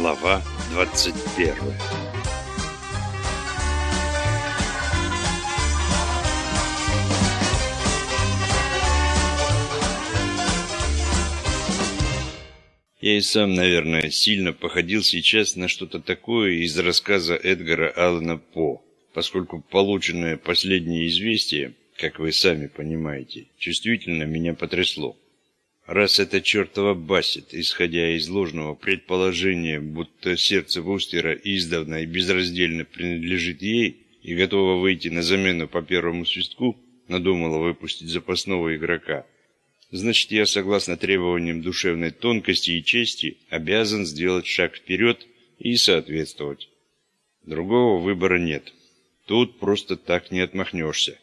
Глава 21 Я и сам, наверное, сильно походил сейчас на что-то такое из рассказа Эдгара Аллана По, поскольку полученное последнее известие, как вы сами понимаете, чувствительно меня потрясло. Раз это чертова Бассет, исходя из ложного предположения, будто сердце Вустера издавна и безраздельно принадлежит ей и готова выйти на замену по первому свистку, надумала выпустить запасного игрока – значит я, согласно требованиям душевной тонкости и чести, обязан сделать шаг вперед и соответствовать. Другого выбора нет. Тут просто так не отмахнешься.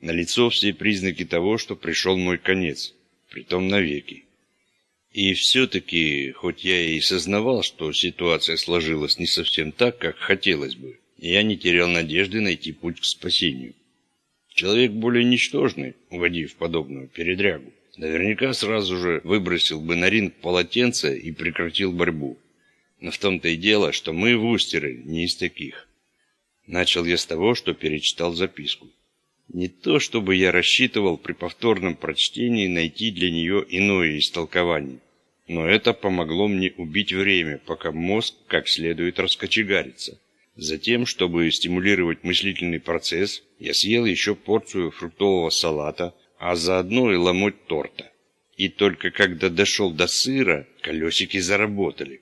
Налицо все признаки того, что пришел мой конец, притом навеки. И все-таки, хоть я и сознавал, что ситуация сложилась не совсем так, как хотелось бы, я не терял надежды найти путь к спасению. Человек более ничтожный, угодив в подобную передрягу, Наверняка сразу же выбросил бы на ринг полотенце и прекратил борьбу. Но в том-то и дело, что мы, вустеры, не из таких. Начал я с того, что перечитал записку. Не то, чтобы я рассчитывал при повторном прочтении найти для нее иное истолкование. Но это помогло мне убить время, пока мозг как следует раскочегарится. Затем, чтобы стимулировать мыслительный процесс, я съел еще порцию фруктового салата, а заодно и ломоть торта. И только когда дошел до сыра, колесики заработали.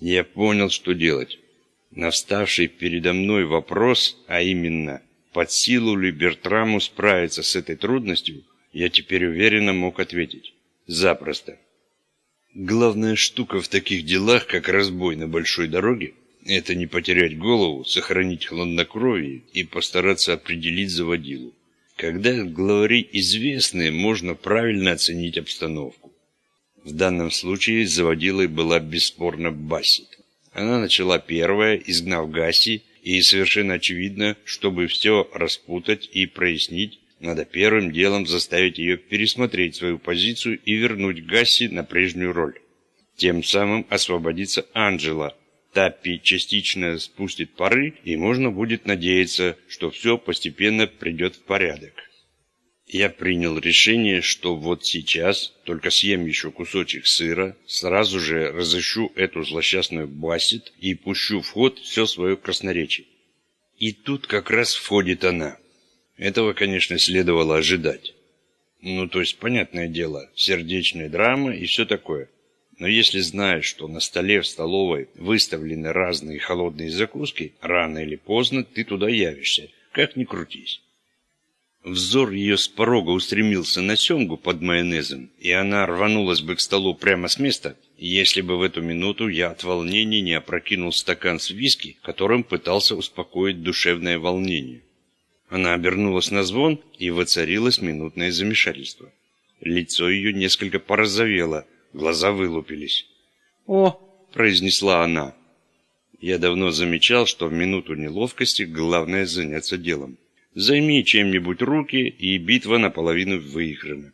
Я понял, что делать. На вставший передо мной вопрос, а именно, под силу ли Бертраму справиться с этой трудностью, я теперь уверенно мог ответить. Запросто. Главная штука в таких делах, как разбой на большой дороге, это не потерять голову, сохранить хладнокровие и постараться определить заводилу. Когда главари известны, можно правильно оценить обстановку. В данном случае заводилой была бесспорно Бассет. Она начала первая, изгнав Гаси, и совершенно очевидно, чтобы все распутать и прояснить, надо первым делом заставить ее пересмотреть свою позицию и вернуть Гасси на прежнюю роль. Тем самым освободится Анджела, Таппи частично спустит пары, и можно будет надеяться, что все постепенно придет в порядок. Я принял решение, что вот сейчас, только съем еще кусочек сыра, сразу же разыщу эту злосчастную Бассет и пущу в ход все свое красноречие. И тут как раз входит она. Этого, конечно, следовало ожидать. Ну, то есть, понятное дело, сердечная драма и все такое. Но если знаешь, что на столе в столовой выставлены разные холодные закуски, рано или поздно ты туда явишься, как ни крутись. Взор ее с порога устремился на семгу под майонезом, и она рванулась бы к столу прямо с места, если бы в эту минуту я от волнения не опрокинул стакан с виски, которым пытался успокоить душевное волнение. Она обернулась на звон, и воцарилось минутное замешательство. Лицо ее несколько порозовело, Глаза вылупились. «О!» – произнесла она. Я давно замечал, что в минуту неловкости главное заняться делом. Займи чем-нибудь руки, и битва наполовину выиграна.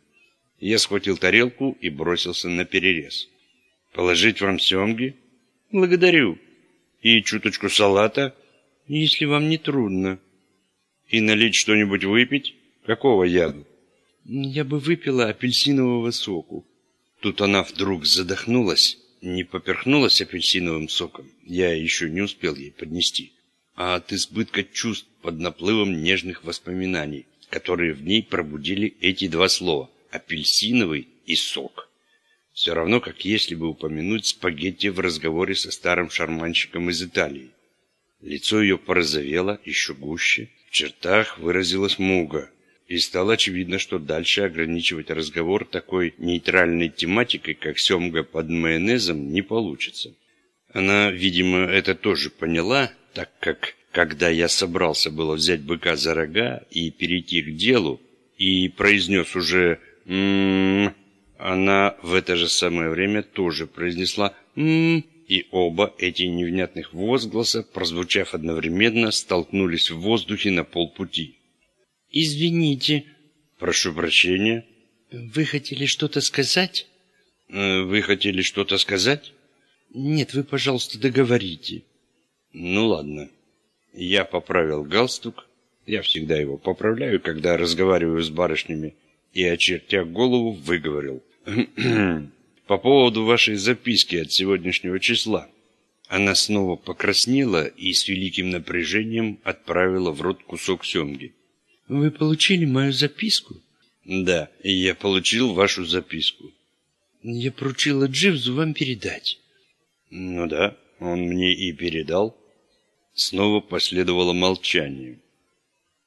Я схватил тарелку и бросился на перерез. «Положить вам семги?» «Благодарю». «И чуточку салата?» «Если вам не трудно». «И налить что-нибудь выпить? Какого яду?» «Я бы выпила апельсинового соку». Тут она вдруг задохнулась, не поперхнулась апельсиновым соком, я еще не успел ей поднести, а от избытка чувств под наплывом нежных воспоминаний, которые в ней пробудили эти два слова «апельсиновый» и «сок». Все равно, как если бы упомянуть спагетти в разговоре со старым шарманщиком из Италии. Лицо ее порозовело еще гуще, в чертах выразилась муга, и стало очевидно, что дальше ограничивать разговор такой нейтральной тематикой, как семга под майонезом, не получится. Она, видимо, это тоже поняла, так как, когда я собрался было взять быка за рога и перейти к делу, и произнес уже «ммм», она в это же самое время тоже произнесла «ммм», и оба эти невнятных возгласа, прозвучав одновременно, столкнулись в воздухе на полпути. «Извините». «Прошу прощения». «Вы хотели что-то сказать?» э, «Вы хотели что-то сказать?» Нет, вы, пожалуйста, договорите. Ну ладно. Я поправил галстук. Я всегда его поправляю, когда разговариваю с барышнями. И, очертя голову, выговорил. По поводу вашей записки от сегодняшнего числа. Она снова покраснела и с великим напряжением отправила в рот кусок семги. «Вы получили мою записку?» «Да, я получил вашу записку». «Я поручила Дживзу вам передать». «Ну да, он мне и передал». Снова последовало молчание.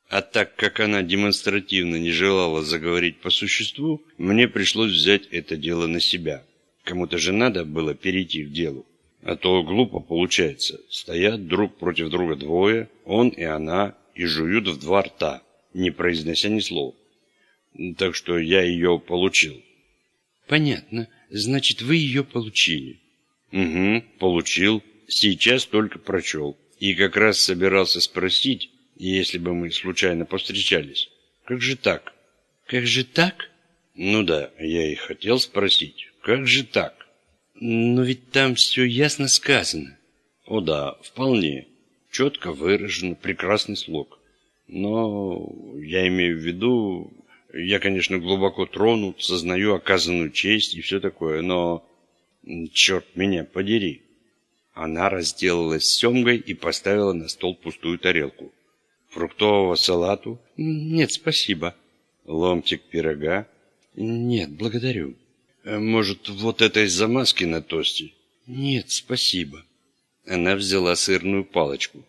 А так как она демонстративно не желала заговорить по существу, мне пришлось взять это дело на себя. Кому-то же надо было перейти к делу. А то глупо получается. Стоят друг против друга двое, он и она, и жуют в два рта, не произнося ни слова. Так что я ее получил. Понятно. Значит, вы ее получили. Угу, получил. Сейчас только прочел. И как раз собирался спросить, если бы мы случайно повстречались. Как же так? Как же так? Ну да, я и хотел спросить. Как же так? Но ведь там все ясно сказано. О да, вполне. Четко выражен, прекрасный слог. Но я имею в виду, я, конечно, глубоко тронут, сознаю оказанную честь и все такое, но черт меня подери. Она разделалась с семгой и поставила на стол пустую тарелку. Фруктового салату? Нет, спасибо. Ломтик пирога? Нет, благодарю. Э, может, вот этой замазки на тосте? Нет, спасибо. Она взяла сырную палочку.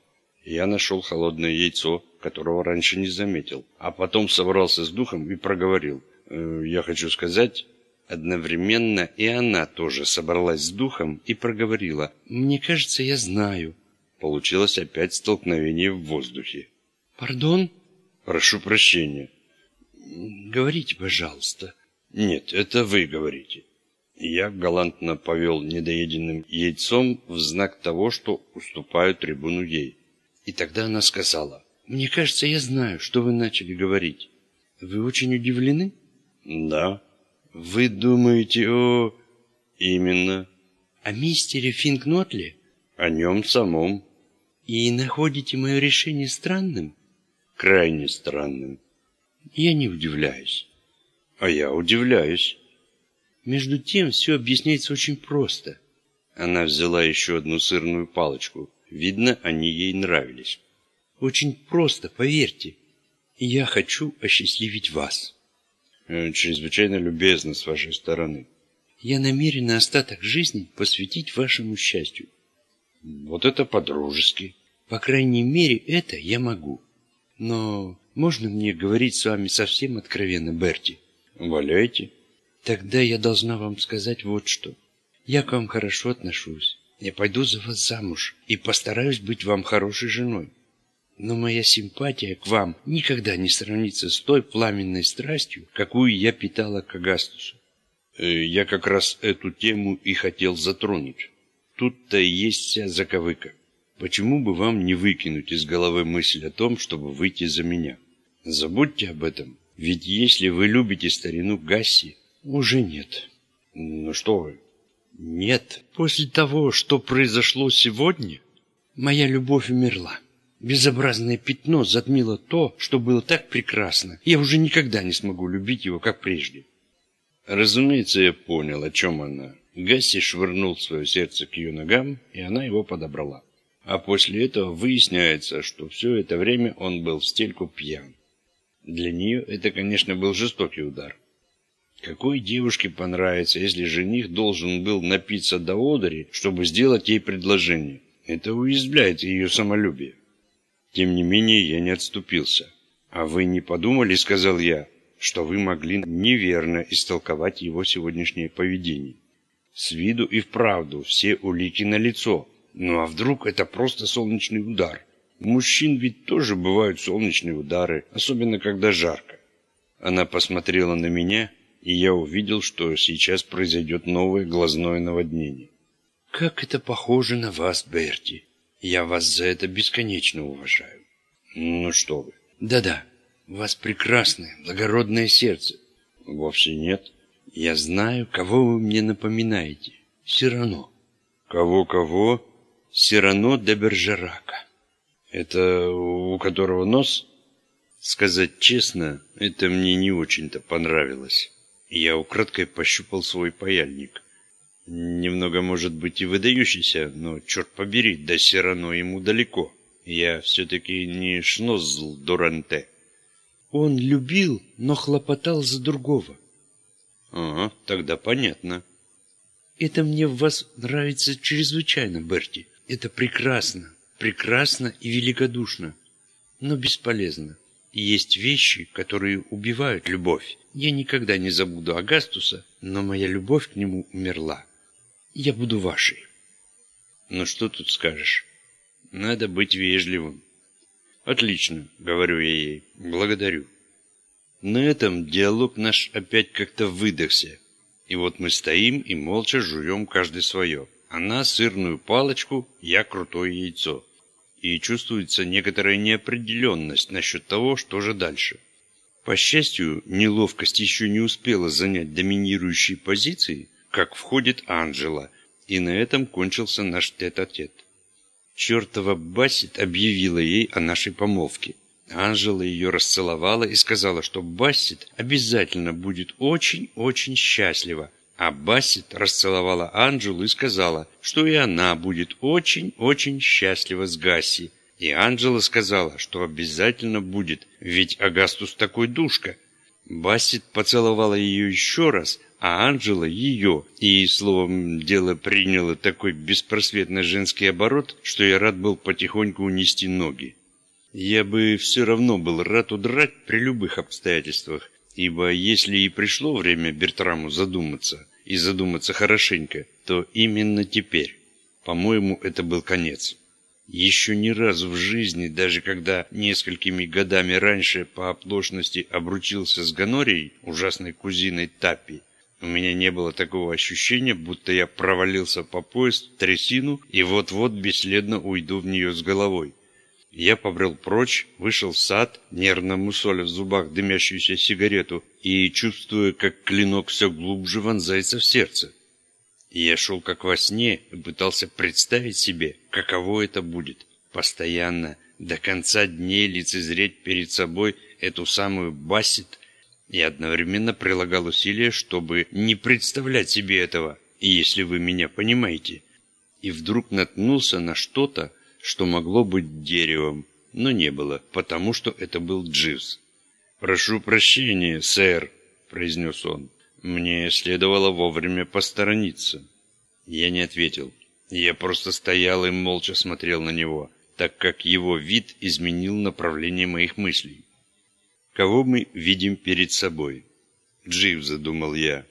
Я нашел холодное яйцо, которого раньше не заметил, а потом собрался с духом и проговорил. «Э, я хочу сказать, одновременно и она тоже собралась с духом и проговорила. Мне кажется, я знаю. Получилось опять столкновение в воздухе. Пардон? Прошу прощения. Говорите, пожалуйста. Нет, это вы говорите. Я галантно повел недоеденным яйцом в знак того, что уступаю трибуну ей. И тогда она сказала, «Мне кажется, я знаю, что вы начали говорить. Вы очень удивлены?» «Да». «Вы думаете о...» «Именно». «О мистере Финкнотле?» «О нем самом». «И находите мое решение странным?» крайне странным. Я не удивляюсь. А я удивляюсь. Между тем, все объясняется очень просто. Она взяла еще одну сырную палочку. Видно, они ей нравились. Очень просто, поверьте. Я хочу осчастливить вас. Э, чрезвычайно любезно с вашей стороны. Я намерена остаток жизни посвятить вашему счастью. Вот это по-дружески. По крайней мере, это я могу. Но можно мне говорить с вами совсем откровенно, Берти? Валяйте. Тогда я должна вам сказать вот что. Я к вам хорошо отношусь. Я пойду за вас замуж и постараюсь быть вам хорошей женой. Но моя симпатия к вам никогда не сравнится с той пламенной страстью, какую я питала к Агастусу. Э, я как раз эту тему и хотел затронуть. Тут-то и есть вся заковыка. Почему бы вам не выкинуть из головы мысль о том, чтобы выйти за меня? Забудьте об этом. Ведь если вы любите старину Гасси, уже нет. Ну что вы? Нет. После того, что произошло сегодня, моя любовь умерла. Безобразное пятно затмило то, что было так прекрасно. Я уже никогда не смогу любить его, как прежде. Разумеется, я понял, о чем она. Гасси швырнул свое сердце к ее ногам, и она его подобрала. А после этого выясняется, что все это время он был в стельку пьян. Для нее это, конечно, был жестокий удар. Какой девушке понравится, если жених должен был напиться до одери, чтобы сделать ей предложение? Это уязвляет ее самолюбие. Тем не менее, я не отступился. «А вы не подумали, — сказал я, — что вы могли неверно истолковать его сегодняшнее поведение? С виду и вправду все улики на лицо, ну а вдруг это просто солнечный удар? У мужчин ведь тоже бывают солнечные удары, особенно когда жарко. Она посмотрела на меня, и я увидел, что сейчас произойдет новое глазное наводнение. «Как это похоже на вас, Берти! Я вас за это бесконечно уважаю!» «Ну что вы!» «Да-да, у вас прекрасное, благородное сердце!» «Вовсе нет!» «Я знаю, кого вы мне напоминаете. Все равно!» Кого-кого? Сирано де Бержерака. Это у которого нос? Сказать честно, это мне не очень-то понравилось. Я украдкой пощупал свой паяльник. Немного, может быть, и выдающийся, но, черт побери, до Сирано ему далеко. Я все-таки не шнозл Дуранте. Он любил, но хлопотал за другого. Ага, тогда понятно. Это мне в вас нравится чрезвычайно, Берти. Это прекрасно, прекрасно и великодушно, но бесполезно. Есть вещи, которые убивают любовь. Я никогда не забуду Агастуса, но моя любовь к нему умерла. Я буду вашей. Ну что тут скажешь? Надо быть вежливым. Отлично, говорю я ей. Благодарю. На этом диалог наш опять как-то выдохся. И вот мы стоим и молча жуем каждый свое. Она сырную палочку, я крутое яйцо. И чувствуется некоторая неопределенность насчет того, что же дальше. По счастью, неловкость еще не успела занять доминирующие позиции, как входит Анжела, и на этом кончился наш тет-а-тет. -тет. Чертова Бассет объявила ей о нашей помолвке. Анжела ее расцеловала и сказала, что Бассет обязательно будет очень-очень счастлива. А Бассет расцеловала Анжелу и сказала, что и она будет очень-очень счастлива с Гасси. И Анжела сказала, что обязательно будет, ведь Агастус такой душка. Бассет поцеловала ее еще раз, а Анжела ее, и, словом, дело приняло такой беспросветный женский оборот, что я рад был потихоньку унести ноги. Я бы все равно был рад удрать при любых обстоятельствах, ибо если и пришло время Бертраму задуматься, и задуматься хорошенько, то именно теперь. По-моему, это был конец. Еще ни разу в жизни, даже когда несколькими годами раньше по оплошности обручился с Ганорией, ужасной кузиной Тапи, у меня не было такого ощущения, будто я провалился по пояс в трясину и вот-вот бесследно уйду в нее с головой. Я побрел прочь, вышел в сад, нервно мусоля в зубах дымящуюся сигарету и чувствуя, как клинок все глубже вонзается в сердце. я шел как во сне и пытался представить себе, каково это будет. Постоянно, до конца дней лицезреть перед собой эту самую Бассет, и одновременно прилагал усилия, чтобы не представлять себе этого, если вы меня понимаете. И вдруг наткнулся на что-то, что могло быть деревом, но не было, потому что это был Дживс. «Прошу прощения, сэр», — произнес он. «Мне следовало вовремя посторониться». Я не ответил. Я просто стоял и молча смотрел на него, так как его вид изменил направление моих мыслей. Кого мы видим перед собой? Джив, задумал я.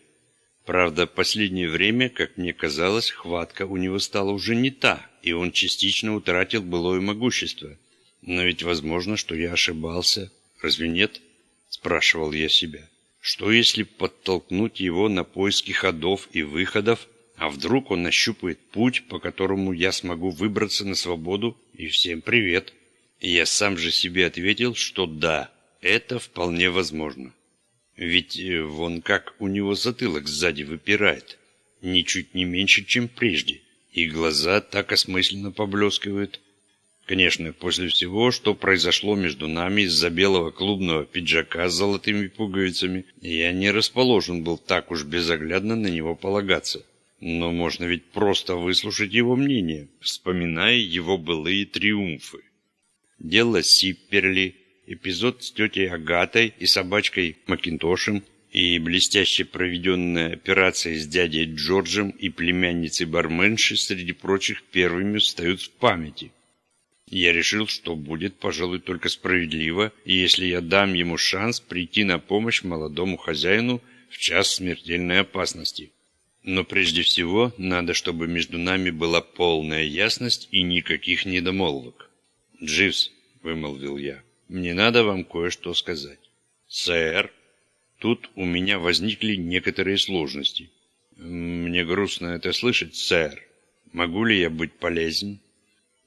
Правда, последнее время, как мне казалось, хватка у него стала уже не та, и он частично утратил былое могущество. Но ведь возможно, что я ошибался. Разве нет? Спрашивал я себя. Что если подтолкнуть его на поиски ходов и выходов, а вдруг он нащупает путь, по которому я смогу выбраться на свободу, и всем привет? И я сам же себе ответил, что да, это вполне возможно. Ведь э, вон как у него затылок сзади выпирает. Ничуть не меньше, чем прежде. И глаза так осмысленно поблескивают. Конечно, после всего, что произошло между нами из-за белого клубного пиджака с золотыми пуговицами, я не расположен был так уж безоглядно на него полагаться. Но можно ведь просто выслушать его мнение, вспоминая его былые триумфы. Дело Сипперли, эпизод с тетей Агатой и собачкой Макинтошем и блестяще проведенная операция с дядей Джорджем и племянницей барменши среди прочих первыми встают в памяти. Я решил, что будет, пожалуй, только справедливо, если я дам ему шанс прийти на помощь молодому хозяину в час смертельной опасности. Но прежде всего надо, чтобы между нами была полная ясность и никаких недомолвок. «Дживс», — вымолвил я, — мне надо вам кое-что сказать. Сэр, тут у меня возникли некоторые сложности. Мне грустно это слышать, сэр. Могу ли я быть полезен?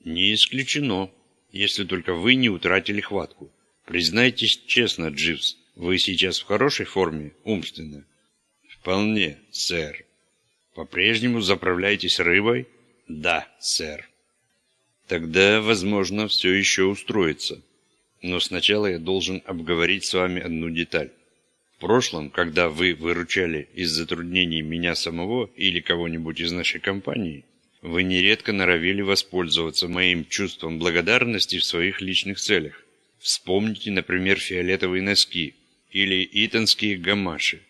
Не исключено, если только вы не утратили хватку. Признайтесь честно, Дживс, вы сейчас в хорошей форме, умственно? Вполне, сэр. По-прежнему заправляетесь рыбой? Да, сэр. Тогда, возможно, все еще устроится. Но сначала я должен обговорить с вами одну деталь. В прошлом, когда вы выручали из затруднений меня самого или кого-нибудь из нашей компании, вы нередко норовили воспользоваться моим чувством благодарности в своих личных целях. Вспомните, например, фиолетовые носки или итонские гамаши.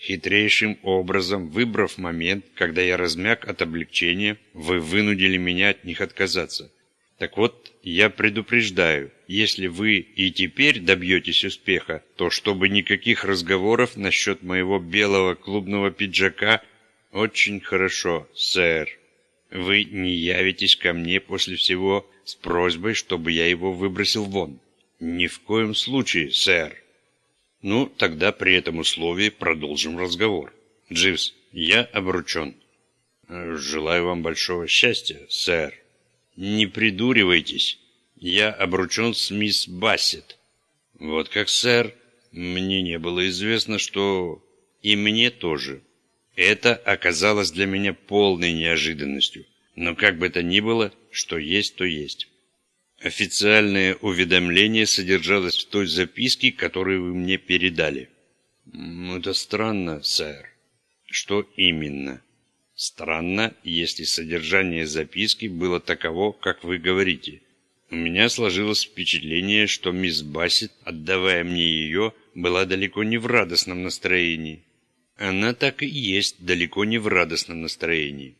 Хитрейшим образом, выбрав момент, когда я размяк от облегчения, вы вынудили меня от них отказаться. Так вот, я предупреждаю, если вы и теперь добьетесь успеха, то чтобы никаких разговоров насчет моего белого клубного пиджака очень хорошо, сэр. Вы не явитесь ко мне после всего с просьбой, чтобы я его выбросил вон. Ни в коем случае, сэр. Ну, тогда при этом условии продолжим разговор. Дживс, я обручен. Желаю вам большого счастья, сэр. Не придуривайтесь. Я обручен с мисс Бассет. Вот как, сэр. Мне не было известно, что... И мне тоже. Это оказалось для меня полной неожиданностью. Но как бы то ни было, что есть, то есть. Официальное уведомление содержалось в той записке, которую вы мне передали. Это странно, сэр. Что именно? Странно, если содержание записки было таково, как вы говорите. У меня сложилось впечатление, что мисс Бассет, отдавая мне ее, была далеко не в радостном настроении. Она так и есть далеко не в радостном настроении.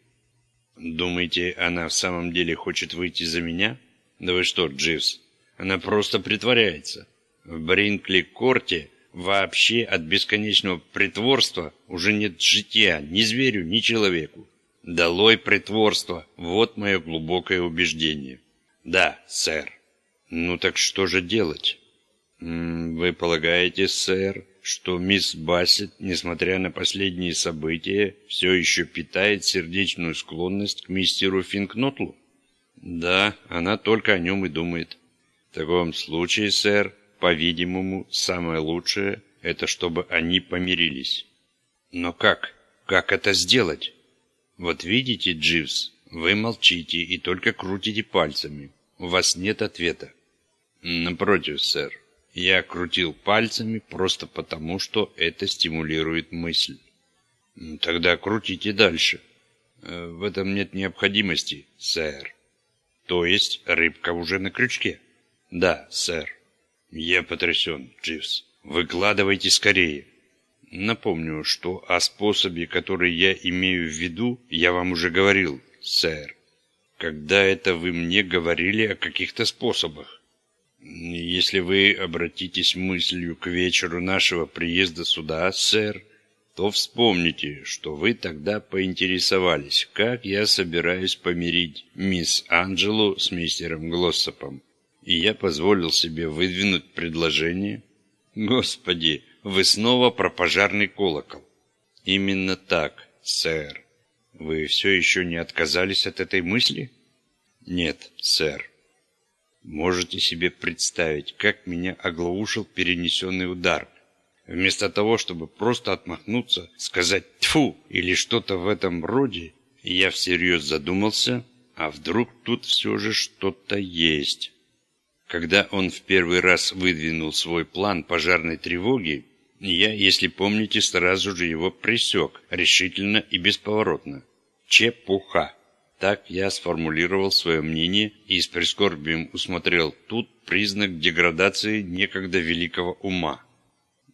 Думаете, она в самом деле хочет выйти за меня? — да вы что, Дживс, она просто притворяется. В Бринкли-корте вообще от бесконечного притворства уже нет жития ни зверю, ни человеку. Долой притворство, вот мое глубокое убеждение. Да, сэр. Ну так что же делать? Вы полагаете, сэр, что мисс Бассет, несмотря на последние события, все еще питает сердечную склонность к мистеру Финкнотлу? Да, она только о нем и думает. В таком случае, сэр, по-видимому, самое лучшее – это чтобы они помирились. Но как? Как это сделать? Вот видите, Дживс, вы молчите и только крутите пальцами. У вас нет ответа. Напротив, сэр, я крутил пальцами просто потому, что это стимулирует мысль. Тогда крутите дальше. Э, в этом нет необходимости, сэр. То есть рыбка уже на крючке? Да, сэр. Я потрясен, Дживс. Выкладывайте скорее. Напомню, что о способе, который я имею в виду, я вам уже говорил, сэр. Когда это вы мне говорили о каких-то способах? Если вы обратитесь мыслью к вечеру нашего приезда сюда, сэр, то вспомните, что вы тогда поинтересовались, как я собираюсь помирить мисс Анджелу с мистером Глоссопом. И я позволил себе выдвинуть предложение. Господи, вы снова про пожарный колокол. Именно так, сэр. Вы все еще не отказались от этой мысли? Нет, сэр. Можете себе представить, как меня оглаушил перенесенный удар, Вместо того, чтобы просто отмахнуться, сказать «тьфу» или что-то в этом роде, я всерьез задумался, а вдруг тут все же что-то есть. Когда он в первый раз выдвинул свой план пожарной тревоги, я, если помните, сразу же его пресек, решительно и бесповоротно. Чепуха. Так я сформулировал свое мнение и с прискорбием усмотрел тут признак деградации некогда великого ума.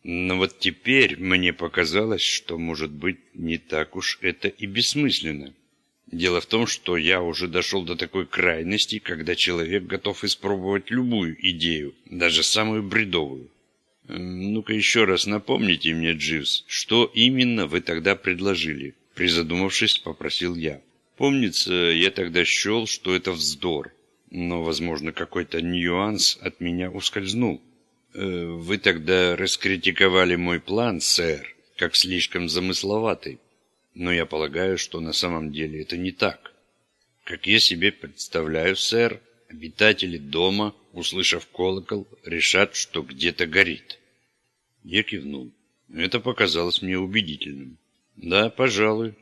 Но вот теперь мне показалось, что, может быть, не так уж это и бессмысленно. Дело в том, что я уже дошел до такой крайности, когда человек готов испробовать любую идею, даже самую бредовую. Ну-ка еще раз напомните мне, Дживс, что именно вы тогда предложили? Призадумавшись, попросил я. Помнится, я тогда счел, что это вздор, но, возможно, какой-то нюанс от меня ускользнул. Э, «Вы тогда раскритиковали мой план, сэр, как слишком замысловатый. Но я полагаю, что на самом деле это не так. Как я себе представляю, сэр, обитатели дома, услышав колокол, решат, что где-то горит». Я кивнул. Это показалось мне убедительным. «Да, пожалуй».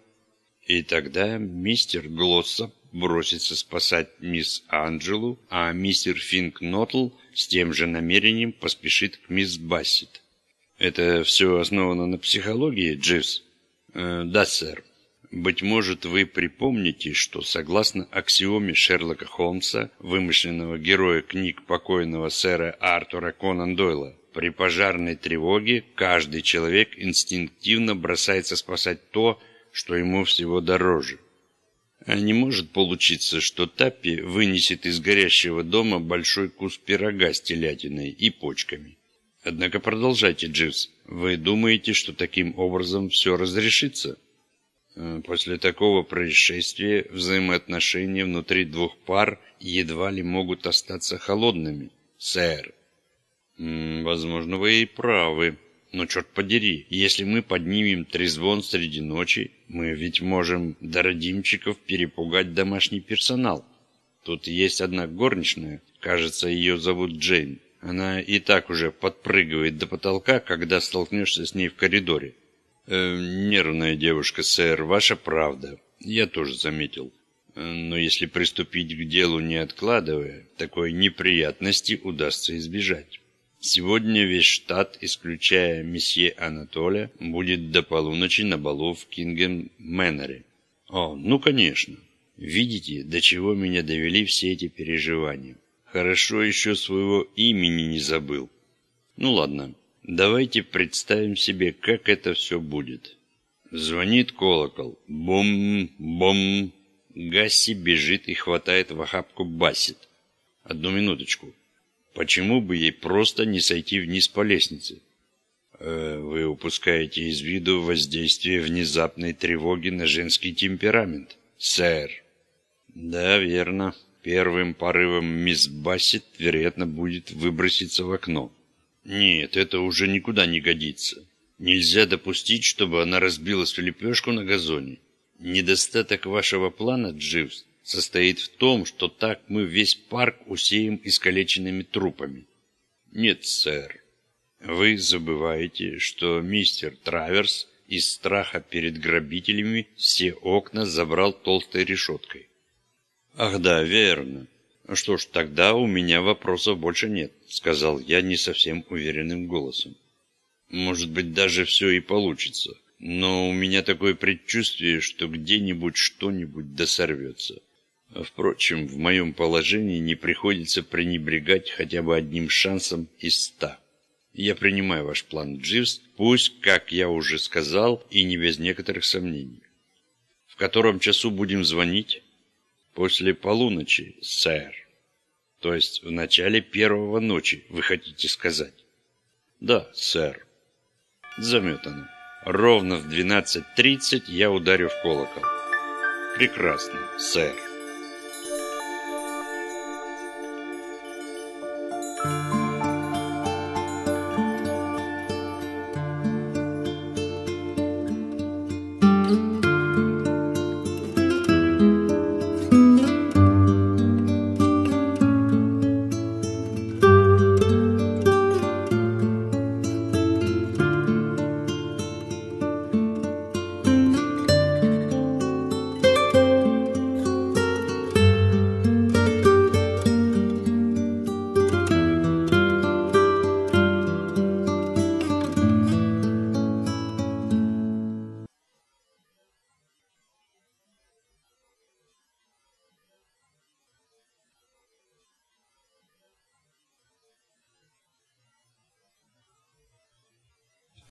И тогда мистер Глоссоп бросится спасать мисс Анджелу, а мистер Финк Нотл с тем же намерением поспешит к мисс Бассет. Это все основано на психологии, Дживс? Э, да, сэр. Быть может, вы припомните, что согласно аксиоме Шерлока Холмса, вымышленного героя книг покойного сэра Артура Конан Дойла, при пожарной тревоге каждый человек инстинктивно бросается спасать то, что ему всего дороже. А не может получиться, что Таппи вынесет из горящего дома большой кус пирога с телятиной и почками. Однако продолжайте, Дживс. Вы думаете, что таким образом все разрешится? Э, после такого происшествия взаимоотношения внутри двух пар едва ли могут остаться холодными, сэр. возможно, вы и правы. Но черт подери, если мы поднимем трезвон среди ночи, мы ведь можем до родимчиков перепугать домашний персонал. Тут есть одна горничная, кажется, ее зовут Джейн. Она и так уже подпрыгивает до потолка, когда столкнешься с ней в коридоре. Э, нервная девушка, сэр, ваша правда. Я тоже заметил. Э, но если приступить к делу не откладывая, такой неприятности удастся избежать. Сегодня весь штат, исключая месье Анатоля, будет до полуночи на балу в Кингем Мэннере. О, ну конечно. Видите, до чего меня довели все эти переживания. Хорошо еще своего имени не забыл. Ну ладно, Давайте представим себе, как это все будет. Звонит колокол. Бум-бум. Гасси бежит и хватает в охапку Бассет. Одну минуточку. Почему бы ей просто не сойти вниз по лестнице? Э, вы упускаете из виду воздействие внезапной тревоги на женский темперамент, сэр. Да, верно. Первым порывом мисс Бассет, вероятно, будет выброситься в окно. Нет, это уже никуда не годится. Нельзя допустить, чтобы она разбилась в лепешку на газоне. Недостаток вашего плана, Дживс, состоит в том, что так мы весь парк усеем искалеченными трупами. Нет, сэр. Вы забываете, что мистер Траверс из страха перед грабителями все окна забрал толстой решеткой. Ах да, верно. «Что ж, тогда у меня вопросов больше нет», — сказал я не совсем уверенным голосом. «Может быть, даже все и получится, но у меня такое предчувствие, что где-нибудь что-нибудь досорвется. Впрочем, в моем положении не приходится пренебрегать хотя бы одним шансом из ста. Я принимаю ваш план, Дживс, пусть, как я уже сказал, и не без некоторых сомнений. В котором часу будем звонить?» После полуночи, сэр. То есть в начале первого ночи, вы хотите сказать? Да, сэр. Заметано. Ровно в 12.30 я ударю в колокол. Прекрасно, сэр.